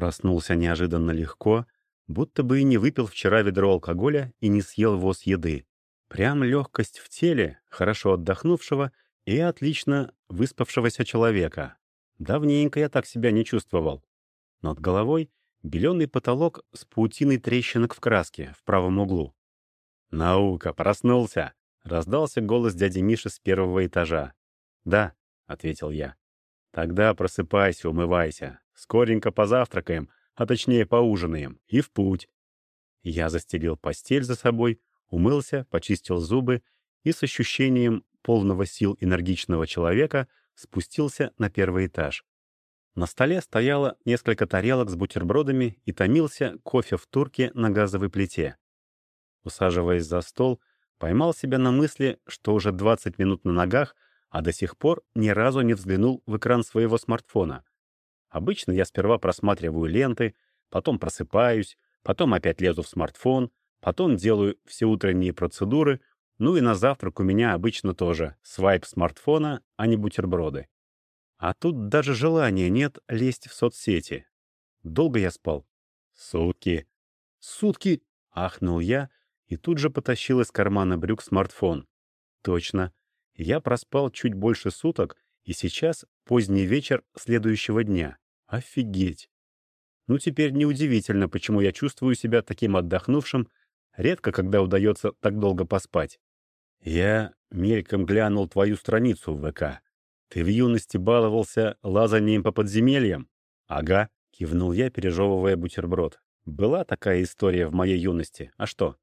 Проснулся неожиданно легко, будто бы и не выпил вчера ведро алкоголя и не съел воз еды. Прям легкость в теле, хорошо отдохнувшего и отлично выспавшегося человека. Давненько я так себя не чувствовал. Над головой беленый потолок с паутиной трещинок в краске в правом углу. «Наука, проснулся!» — раздался голос дяди Миши с первого этажа. «Да», — ответил я. «Тогда просыпайся, умывайся. Скоренько позавтракаем, а точнее поужинаем, и в путь». Я застелил постель за собой, умылся, почистил зубы и с ощущением полного сил энергичного человека спустился на первый этаж. На столе стояло несколько тарелок с бутербродами и томился кофе в турке на газовой плите. Усаживаясь за стол, поймал себя на мысли, что уже 20 минут на ногах, а до сих пор ни разу не взглянул в экран своего смартфона. Обычно я сперва просматриваю ленты, потом просыпаюсь, потом опять лезу в смартфон, потом делаю все утренние процедуры, ну и на завтрак у меня обычно тоже свайп смартфона, а не бутерброды. А тут даже желания нет лезть в соцсети. Долго я спал? Сутки. Сутки! Ахнул я и тут же потащил из кармана брюк смартфон. Точно. Я проспал чуть больше суток, и сейчас поздний вечер следующего дня. Офигеть! Ну, теперь неудивительно, почему я чувствую себя таким отдохнувшим, редко когда удается так долго поспать. Я мельком глянул твою страницу в ВК. Ты в юности баловался лазанием по подземельям? Ага, кивнул я, пережевывая бутерброд. Была такая история в моей юности. А что?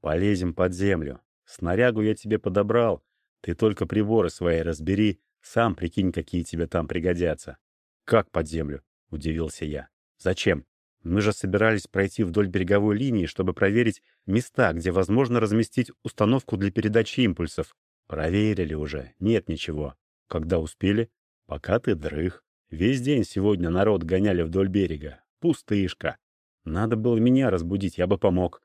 Полезем под землю. Снарягу я тебе подобрал. Ты только приборы свои разбери, сам прикинь, какие тебе там пригодятся. Как под землю? Удивился я. Зачем? Мы же собирались пройти вдоль береговой линии, чтобы проверить места, где возможно разместить установку для передачи импульсов. Проверили уже. Нет ничего. Когда успели? Пока ты дрых. Весь день сегодня народ гоняли вдоль берега. Пустышка. Надо было меня разбудить, я бы помог.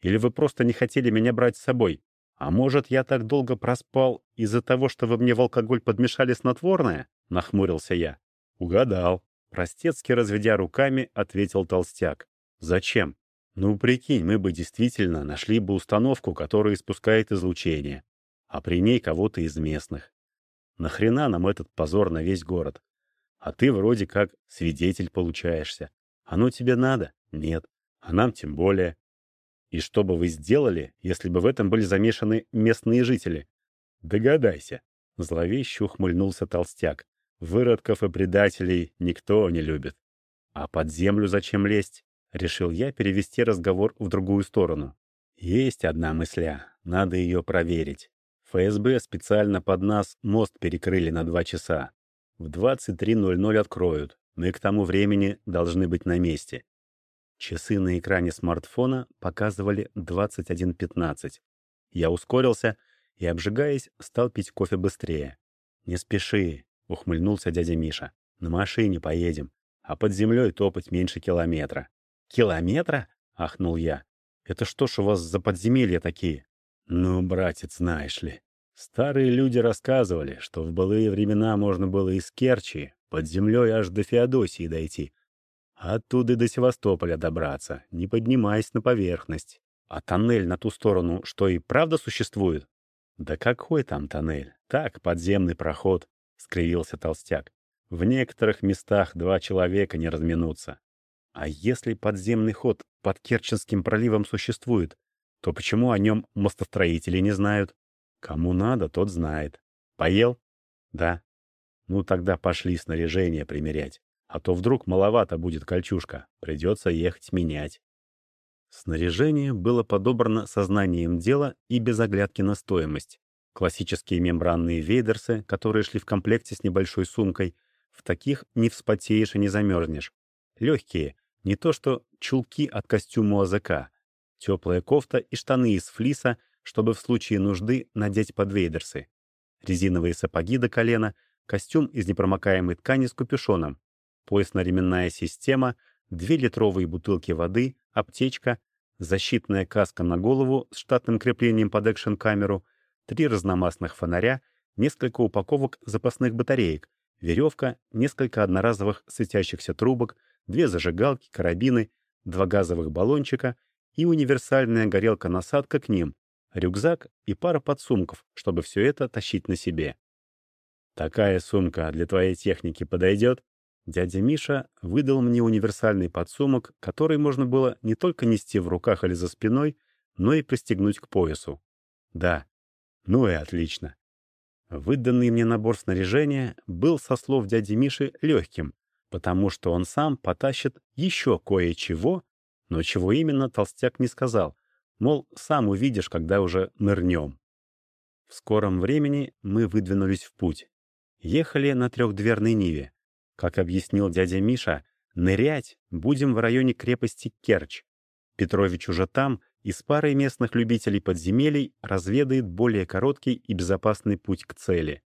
Или вы просто не хотели меня брать с собой? А может, я так долго проспал из-за того, что вы мне в алкоголь подмешали снотворное? Нахмурился я. Угадал. Простецки разведя руками, ответил толстяк. Зачем? Ну, прикинь, мы бы действительно нашли бы установку, которая испускает излучение. А при ней кого-то из местных. Нахрена нам этот позор на весь город? А ты вроде как свидетель получаешься. Оно тебе надо? Нет. А нам тем более. И что бы вы сделали, если бы в этом были замешаны местные жители? Догадайся. Зловеще ухмыльнулся толстяк. Выродков и предателей никто не любит. А под землю зачем лезть? Решил я перевести разговор в другую сторону. Есть одна мысля. Надо ее проверить. ФСБ специально под нас мост перекрыли на два часа. В 23.00 откроют. Мы к тому времени должны быть на месте. Часы на экране смартфона показывали 21.15. Я ускорился и, обжигаясь, стал пить кофе быстрее. «Не спеши», — ухмыльнулся дядя Миша. «На машине поедем, а под землей топать меньше километра». «Километра?» — ахнул я. «Это что ж у вас за подземелья такие?» «Ну, братец, знаешь ли, старые люди рассказывали, что в былые времена можно было из Керчи под землей аж до Феодосии дойти, Оттуда до Севастополя добраться, не поднимаясь на поверхность. А тоннель на ту сторону что и правда существует? Да какой там тоннель? Так, подземный проход, — скривился толстяк. В некоторых местах два человека не разминутся. А если подземный ход под Керченским проливом существует, то почему о нем мостостроители не знают? Кому надо, тот знает. Поел? Да. Ну тогда пошли снаряжение примерять. А то вдруг маловато будет кольчушка, придется ехать менять. Снаряжение было подобрано сознанием дела и без оглядки на стоимость. Классические мембранные вейдерсы, которые шли в комплекте с небольшой сумкой, в таких не вспотеешь и не замерзнешь. Легкие, не то что чулки от костюма АЗК. Теплая кофта и штаны из флиса, чтобы в случае нужды надеть под вейдерсы. Резиновые сапоги до колена, костюм из непромокаемой ткани с капюшоном, поясно-ременная система, две литровые бутылки воды, аптечка, защитная каска на голову с штатным креплением под экшн-камеру, три разномастных фонаря, несколько упаковок запасных батареек, веревка, несколько одноразовых светящихся трубок, две зажигалки, карабины, два газовых баллончика и универсальная горелка-насадка к ним, рюкзак и пара подсумков, чтобы все это тащить на себе. «Такая сумка для твоей техники подойдет?» Дядя Миша выдал мне универсальный подсумок, который можно было не только нести в руках или за спиной, но и пристегнуть к поясу. Да, ну и отлично. Выданный мне набор снаряжения был, со слов дяди Миши, легким, потому что он сам потащит еще кое-чего, но чего именно толстяк не сказал, мол, сам увидишь, когда уже нырнем. В скором времени мы выдвинулись в путь. Ехали на трехдверной Ниве. Как объяснил дядя Миша, нырять будем в районе крепости Керчь. Петрович уже там и с парой местных любителей подземелий разведает более короткий и безопасный путь к цели.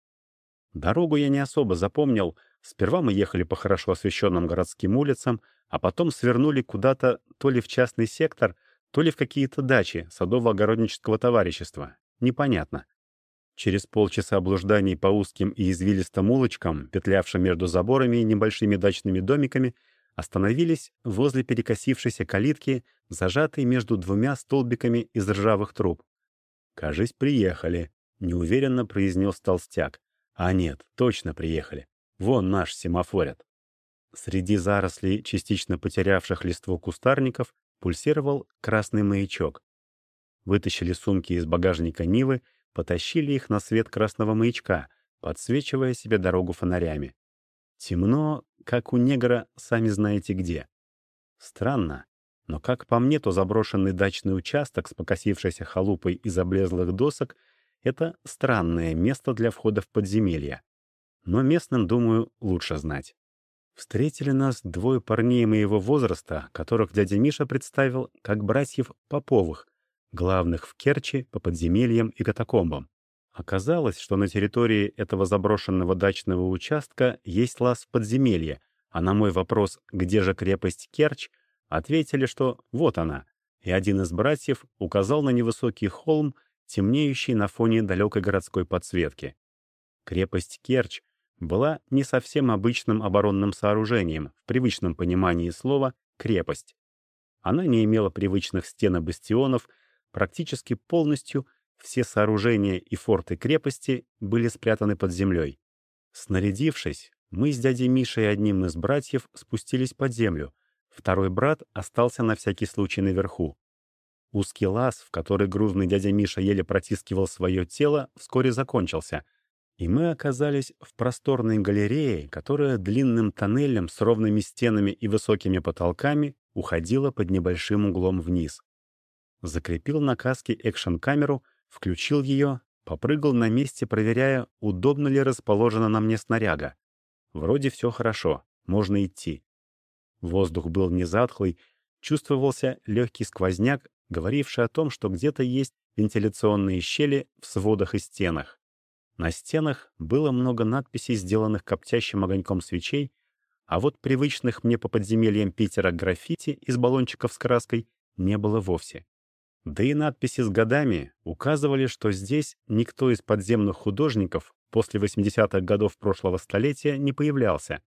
Дорогу я не особо запомнил. Сперва мы ехали по хорошо освещенным городским улицам, а потом свернули куда-то то ли в частный сектор, то ли в какие-то дачи садово-огороднического товарищества. Непонятно. Через полчаса блужданий по узким и извилистым улочкам, петлявшим между заборами и небольшими дачными домиками, остановились возле перекосившейся калитки, зажатой между двумя столбиками из ржавых труб. «Кажись, приехали», — неуверенно произнес толстяк. «А нет, точно приехали. Вон наш семафорят». Среди зарослей, частично потерявших листву кустарников, пульсировал красный маячок. Вытащили сумки из багажника Нивы, потащили их на свет красного маячка, подсвечивая себе дорогу фонарями. Темно, как у негра, сами знаете где. Странно, но, как по мне, то заброшенный дачный участок с покосившейся халупой из облезлых досок — это странное место для входа в подземелье. Но местным, думаю, лучше знать. Встретили нас двое парней моего возраста, которых дядя Миша представил как братьев Поповых, главных в Керчи по подземельям и катакомбам. Оказалось, что на территории этого заброшенного дачного участка есть лаз в подземелье, а на мой вопрос «Где же крепость Керчь?» ответили, что вот она, и один из братьев указал на невысокий холм, темнеющий на фоне далекой городской подсветки. Крепость Керчь была не совсем обычным оборонным сооружением в привычном понимании слова «крепость». Она не имела привычных стен и бастионов, практически полностью все сооружения и форты крепости были спрятаны под землей. Снарядившись, мы с дядей Мишей и одним из братьев спустились под землю. Второй брат остался на всякий случай наверху. Узкий лаз, в который грузный дядя Миша еле протискивал свое тело, вскоре закончился, и мы оказались в просторной галерее, которая длинным тоннелем с ровными стенами и высокими потолками уходила под небольшим углом вниз. Закрепил на каске экшн-камеру Включил ее, попрыгал на месте, проверяя, удобно ли расположена на мне снаряга. Вроде все хорошо, можно идти. Воздух был не затхлый, чувствовался легкий сквозняк, говоривший о том, что где-то есть вентиляционные щели в сводах и стенах. На стенах было много надписей, сделанных коптящим огоньком свечей, а вот привычных мне по подземельям Питера граффити из баллончиков с краской не было вовсе. Да и надписи с годами указывали, что здесь никто из подземных художников после 80-х годов прошлого столетия не появлялся.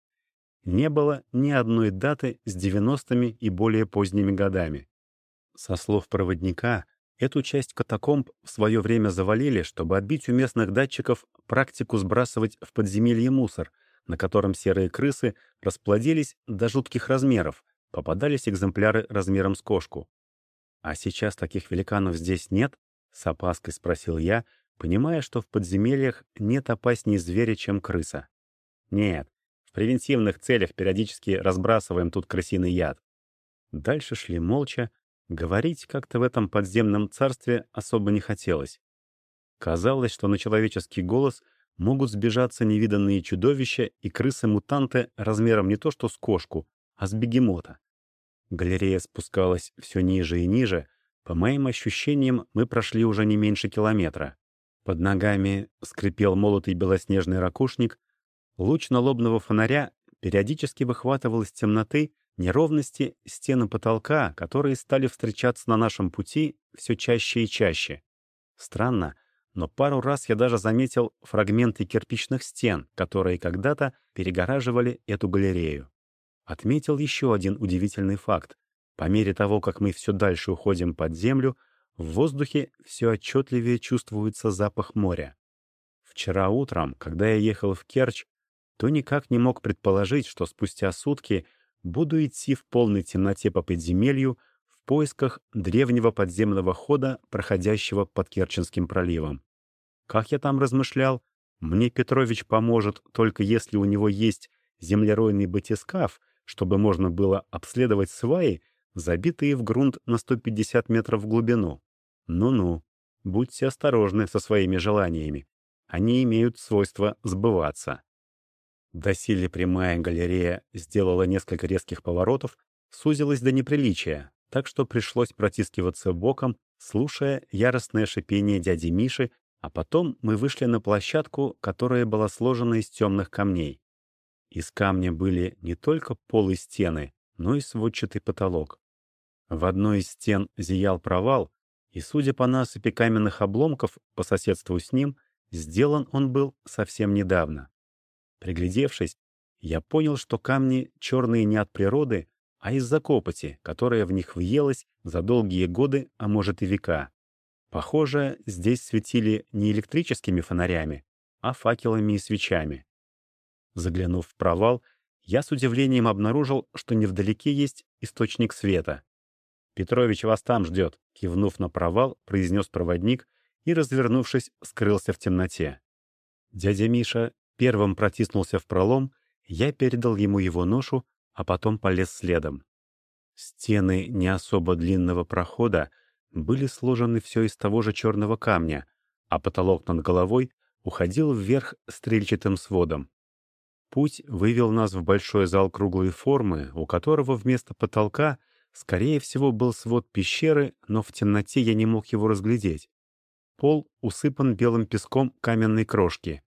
Не было ни одной даты с 90-ми и более поздними годами. Со слов проводника, эту часть катакомб в свое время завалили, чтобы отбить у местных датчиков практику сбрасывать в подземелье мусор, на котором серые крысы расплодились до жутких размеров, попадались экземпляры размером с кошку. «А сейчас таких великанов здесь нет?» — с опаской спросил я, понимая, что в подземельях нет опаснее зверя, чем крыса. «Нет, в превентивных целях периодически разбрасываем тут крысиный яд». Дальше шли молча, говорить как-то в этом подземном царстве особо не хотелось. Казалось, что на человеческий голос могут сбежаться невиданные чудовища и крысы-мутанты размером не то что с кошку, а с бегемота. Галерея спускалась все ниже и ниже. По моим ощущениям, мы прошли уже не меньше километра. Под ногами скрипел молотый белоснежный ракушник. Луч налобного фонаря периодически выхватывал из темноты неровности стены потолка, которые стали встречаться на нашем пути все чаще и чаще. Странно, но пару раз я даже заметил фрагменты кирпичных стен, которые когда-то перегораживали эту галерею. Отметил еще один удивительный факт. По мере того, как мы все дальше уходим под землю, в воздухе все отчетливее чувствуется запах моря. Вчера утром, когда я ехал в Керчь, то никак не мог предположить, что спустя сутки буду идти в полной темноте по подземелью в поисках древнего подземного хода, проходящего под Керченским проливом. Как я там размышлял, мне Петрович поможет только если у него есть землеройный батискаф, чтобы можно было обследовать сваи, забитые в грунт на 150 метров в глубину. Ну-ну, будьте осторожны со своими желаниями. Они имеют свойство сбываться. Доселе прямая галерея сделала несколько резких поворотов, сузилась до неприличия, так что пришлось протискиваться боком, слушая яростное шипение дяди Миши, а потом мы вышли на площадку, которая была сложена из темных камней. Из камня были не только пол и стены, но и сводчатый потолок. В одной из стен зиял провал, и, судя по насыпи каменных обломков по соседству с ним, сделан он был совсем недавно. Приглядевшись, я понял, что камни черные не от природы, а из-за копоти, которая в них въелась за долгие годы, а может и века. Похоже, здесь светили не электрическими фонарями, а факелами и свечами. Заглянув в провал, я с удивлением обнаружил, что невдалеке есть источник света. «Петрович вас там ждет», — кивнув на провал, произнес проводник и, развернувшись, скрылся в темноте. Дядя Миша первым протиснулся в пролом, я передал ему его ношу, а потом полез следом. Стены не особо длинного прохода были сложены все из того же черного камня, а потолок над головой уходил вверх стрельчатым сводом. Путь вывел нас в большой зал круглой формы, у которого вместо потолка, скорее всего, был свод пещеры, но в темноте я не мог его разглядеть. Пол усыпан белым песком каменной крошки.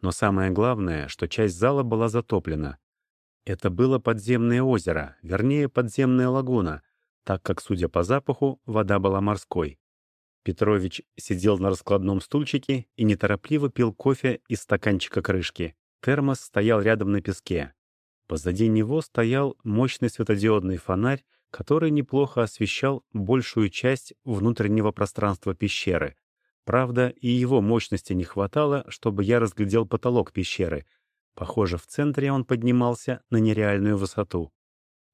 Но самое главное, что часть зала была затоплена. Это было подземное озеро, вернее, подземная лагуна, так как, судя по запаху, вода была морской. Петрович сидел на раскладном стульчике и неторопливо пил кофе из стаканчика крышки. Термос стоял рядом на песке. Позади него стоял мощный светодиодный фонарь, который неплохо освещал большую часть внутреннего пространства пещеры, Правда, и его мощности не хватало, чтобы я разглядел потолок пещеры. Похоже, в центре он поднимался на нереальную высоту.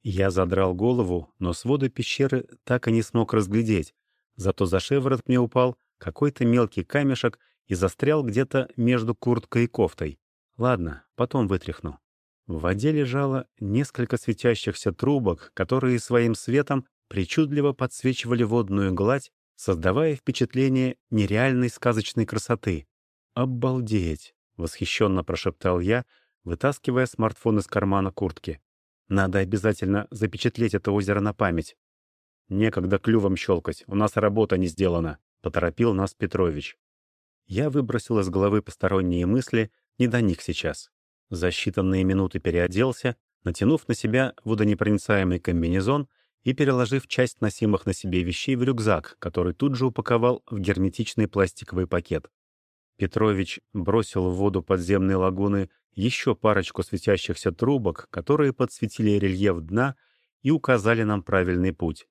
Я задрал голову, но своды пещеры так и не смог разглядеть. Зато за шеворот мне упал какой-то мелкий камешек и застрял где-то между курткой и кофтой. Ладно, потом вытряхну. В воде лежало несколько светящихся трубок, которые своим светом причудливо подсвечивали водную гладь создавая впечатление нереальной сказочной красоты. «Обалдеть!» — восхищенно прошептал я, вытаскивая смартфон из кармана куртки. «Надо обязательно запечатлеть это озеро на память». «Некогда клювом щелкать, у нас работа не сделана», — поторопил нас Петрович. Я выбросил из головы посторонние мысли, не до них сейчас. За считанные минуты переоделся, натянув на себя водонепроницаемый комбинезон — и переложив часть носимых на себе вещей в рюкзак, который тут же упаковал в герметичный пластиковый пакет. Петрович бросил в воду подземной лагуны еще парочку светящихся трубок, которые подсветили рельеф дна и указали нам правильный путь.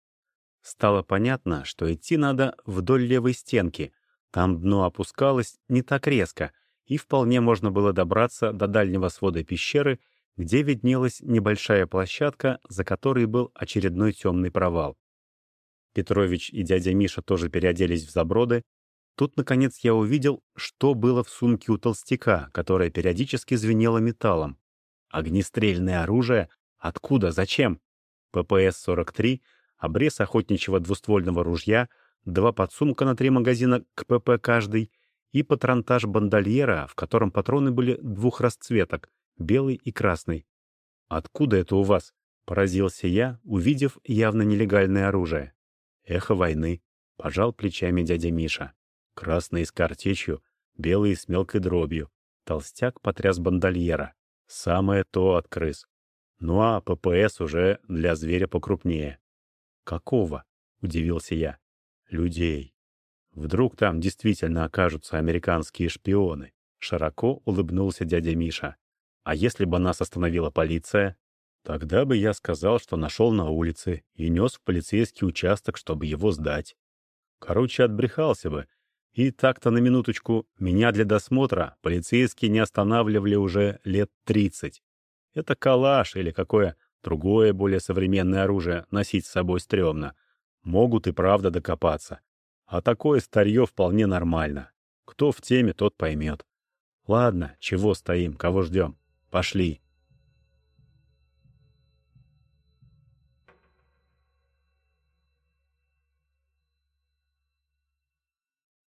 Стало понятно, что идти надо вдоль левой стенки. Там дно опускалось не так резко, и вполне можно было добраться до дальнего свода пещеры где виднелась небольшая площадка, за которой был очередной темный провал. Петрович и дядя Миша тоже переоделись в заброды. Тут, наконец, я увидел, что было в сумке у толстяка, которая периодически звенела металлом. Огнестрельное оружие? Откуда? Зачем? ППС-43, обрез охотничьего двуствольного ружья, два подсумка на три магазина к ПП каждый и патронтаж бандольера, в котором патроны были двух расцветок — белый и красный. «Откуда это у вас?» — поразился я, увидев явно нелегальное оружие. «Эхо войны», — пожал плечами дядя Миша. «Красный с картечью, белый с мелкой дробью». Толстяк потряс бандольера. «Самое то от крыс. Ну а ППС уже для зверя покрупнее». «Какого?» — удивился я. «Людей». Вдруг там действительно окажутся американские шпионы. Широко улыбнулся дядя Миша. А если бы нас остановила полиция? Тогда бы я сказал, что нашел на улице и нес в полицейский участок, чтобы его сдать. Короче, отбрехался бы. И так-то на минуточку, меня для досмотра полицейские не останавливали уже лет тридцать. Это калаш или какое другое более современное оружие носить с собой стрёмно. Могут и правда докопаться. А такое старье вполне нормально. Кто в теме, тот поймет. Ладно, чего стоим, кого ждем? Пошли.